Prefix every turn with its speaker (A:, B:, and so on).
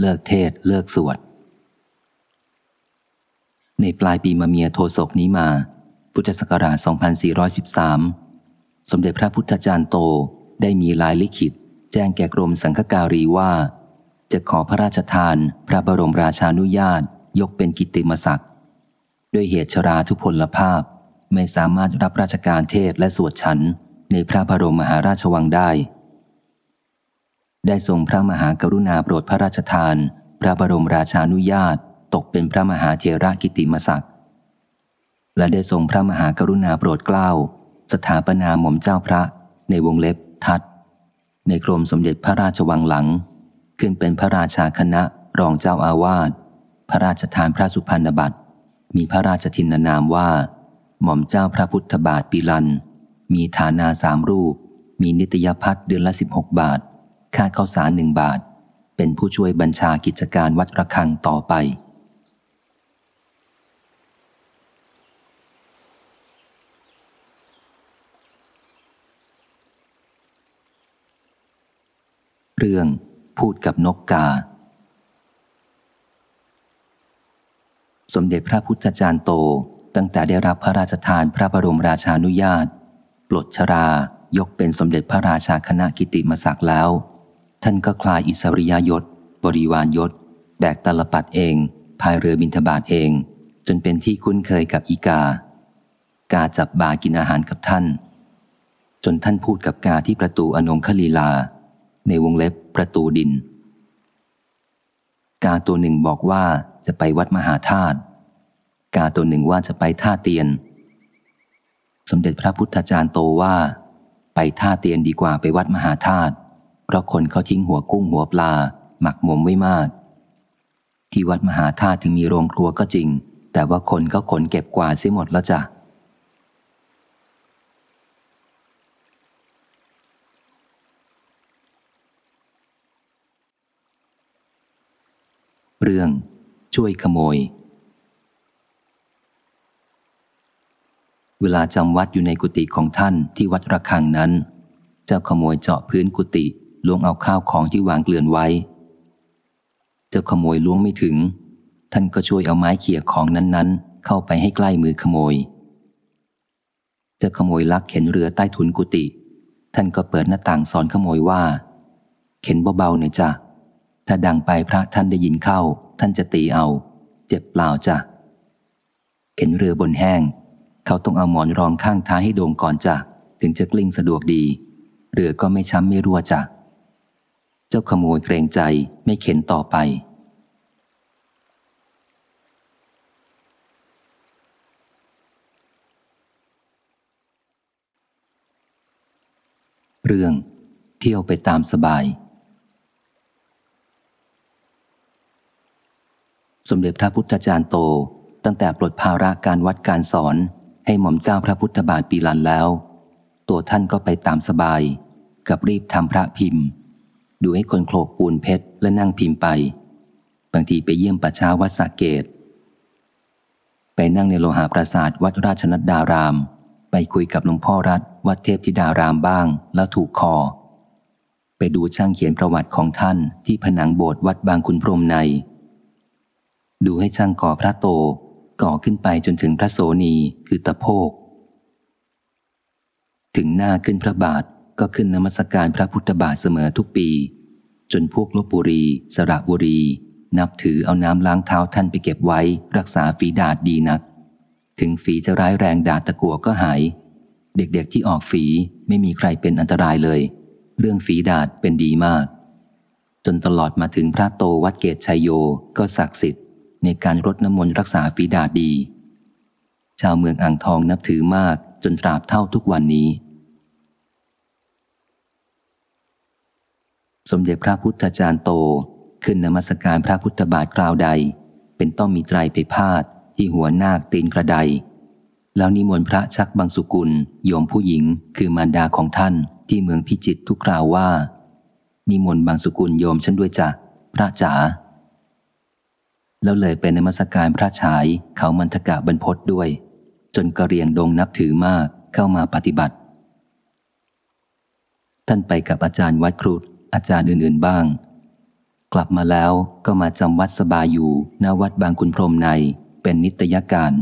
A: เลิกเทศเลิกสวด ในปลายปีมะเมียโทศกนี้มา พุทธศักราช 2413 สมเด็จพระพุทธจารย์โตได้มีลายลิขิต แจ้งแก่กรมสังฆการีว่า จะขอพระราชทานพระบรมราชานุญาต ยกเป็นกิตติมศักดิ์ด้วยเหตุชราทุพลภาพไม่สามารถรับราชการเทศและสวดฉันในพระบรมมหาราชวังได้ ได้ทรงพระมหากรุณาโปรดพระราชทาน พระบรมราชานุญาต ตกเป็นพระมหาเทระกิติมศักดิ์และได้ทรงพระมหากรุณาโปรดเกล้า สถาปนาหม่อมเจ้าพระในวงเล็บทัดในกรมสมเด็จพระราชวังหลัง ขึ้นเป็นพระราชาคณะรองเจ้าอาวาสพระราชทานพระสุพรรณบัตร มีพระราชทินนามว่า หม่อมเจ้าพระพุทธบาทปีลัน มีฐานาสามรูป มีนิตยพัฒน์เดือนละสิบหกบาท ค่าข้าวสารหนึ่งบาท เป็นผู้ช่วยบัญชากิจการวัดระฆังต่อไป เรื่องพูดกับนกกา สมเด็จพระพุทธจารย์โตตั้งแต่ได้รับพระราชทานพระบรมราชานุญาตปลดชรายกเป็นสมเด็จพระราชาคณะกิติมศักดิ์แล้ว ท่านก็คลายอิสริยยศ บริวารยศ แบกตลปัดเองพายเรือบินทบาทเอง จนเป็นที่คุ้นเคยกับอีกา กาจับบากินอาหารกับท่าน จนท่านพูดกับกาที่ประตูอนงคลีลา ในวงเล็บประตูดิน กาตัวหนึ่งบอกว่าจะไปวัดมหาธาตุกาตัวหนึ่งว่าจะไปท่าเตียน สมเด็จพระพุทธจารย์โตว่า ไปท่าเตียนดีกว่าไปวัดมหาธาตุ เพราะคนเขาทิ้งหัวกุ้งหัวปลา หมักหมมไว้มาก ที่วัดมหาธาตุถึงมีโรงครัวก็จริง แต่ว่าคนก็ขนเก็บกวาดเสียหมดแล้วจ้ะเรื่อง ช่วยขโมย เวลาจำวัดอยู่ในกุฏิของท่านที่วัดระฆังนั้น เจ้าขโมยเจาะพื้นกุฏิ ล้วงเอาข้าวของที่วางเกลื่อนไว้ เจ้าขโมยล้วงไม่ถึง ท่านก็ช่วยเอาไม้เขี่ยของนั้นๆ เข้าไปให้ใกล้มือขโมย เจ้าขโมยลักเข็นเรือใต้ถุนกุฏิท่านก็เปิดหน้าต่างสอนขโมยว่า เข็นเบาๆหน่อยจ้ะ ถ้าดังไปพระท่านได้ยินเข้า ท่านจะตีเอา เจ็บเปล่าจ้ะ เข็นเรือบนแห้ง เขาต้องเอาหมอนรองข้างท้ายให้โด่งก่อนจ้ะ ถึงจะกลิ้งสะดวกดี เรือก็ไม่ช้ำไม่รั่วจ้ะ เจ้าขโมยเกรงใจไม่เข็นต่อไป เรื่อง เที่ยวไปตามสบาย สมเด็จพระพุทธจารย์โต ตั้งแต่ปลดภาระการวัดการสอนให้หม่อมเจ้าพระพุทธบาทปีลันแล้ว ตัวท่านก็ไปตามสบาย กับรีบทำพระพิมพ์ ดูให้คนโขลกปูนเพชรและนั่งพิมพ์ไป บางทีไปเยี่ยมประชาวัดสาเกต ไปนั่งในโลหะปราสาทวัดราชนัดดาราม ไปคุยกับหลวงพ่อรัฐวัดเทพธิดารามบ้าง แล้วถูกคอ ไปดูช่างเขียนประวัติของท่านที่ผนังโบสถ์วัดบางคุณพรหมใน ดูให้ช่างก่อพระโตก่อขึ้นไปจนถึงพระโสนีคือตะโพก ถึงหน้าขึ้นพระบาท ก็ขึ้นนมัสการพระพุทธบาทเสมอทุกปี จนพวกลบบุรี สระบุรี นับถือเอาน้ำล้างเท้าท่านไปเก็บไว้ รักษาฝีดาดดีนัก ถึงฝีจะร้ายแรงดาดตะกัวก็หาย เด็กๆที่ออกฝีไม่มีใครเป็นอันตรายเลย เรื่องฝีดาดเป็นดีมาก จนตลอดมาถึงพระโตวัดเกตชัยโยก็ศักดิ์สิทธิ์ ในการรดน้ำมนต์รักษาฝีดาดดี ชาวเมืองอ่างทองนับถือมากจนตราบเท่าทุกวันนี้ สมเด็จพระพุทธจารย์โตขึ้นนมัสการพระพุทธบาทคราวใด เป็นต้องมีไตรไปพาดที่หัวนาคตีนกระไดแล้วนิมนต์พระชักบางสุกุล โยมผู้หญิงคือมารดาของท่านที่เมืองพิจิตรทุกคราวว่า นิมนต์บางสุกุลโยมฉันด้วยจ้ะพระจ๋าแล้วเลยเป็นนมัสการพระฉายเขามันทกะบรรพศด้วย จนกระเรียงดงนับถือมากเข้ามาปฏิบัติ ท่านไปกับอาจารย์วัดครุฑ อาจารย์อื่นๆบ้าง กลับมาแล้วก็มาจำวัดสบายอยู่ณวัดบางคุณพรมในเป็นนิตยการ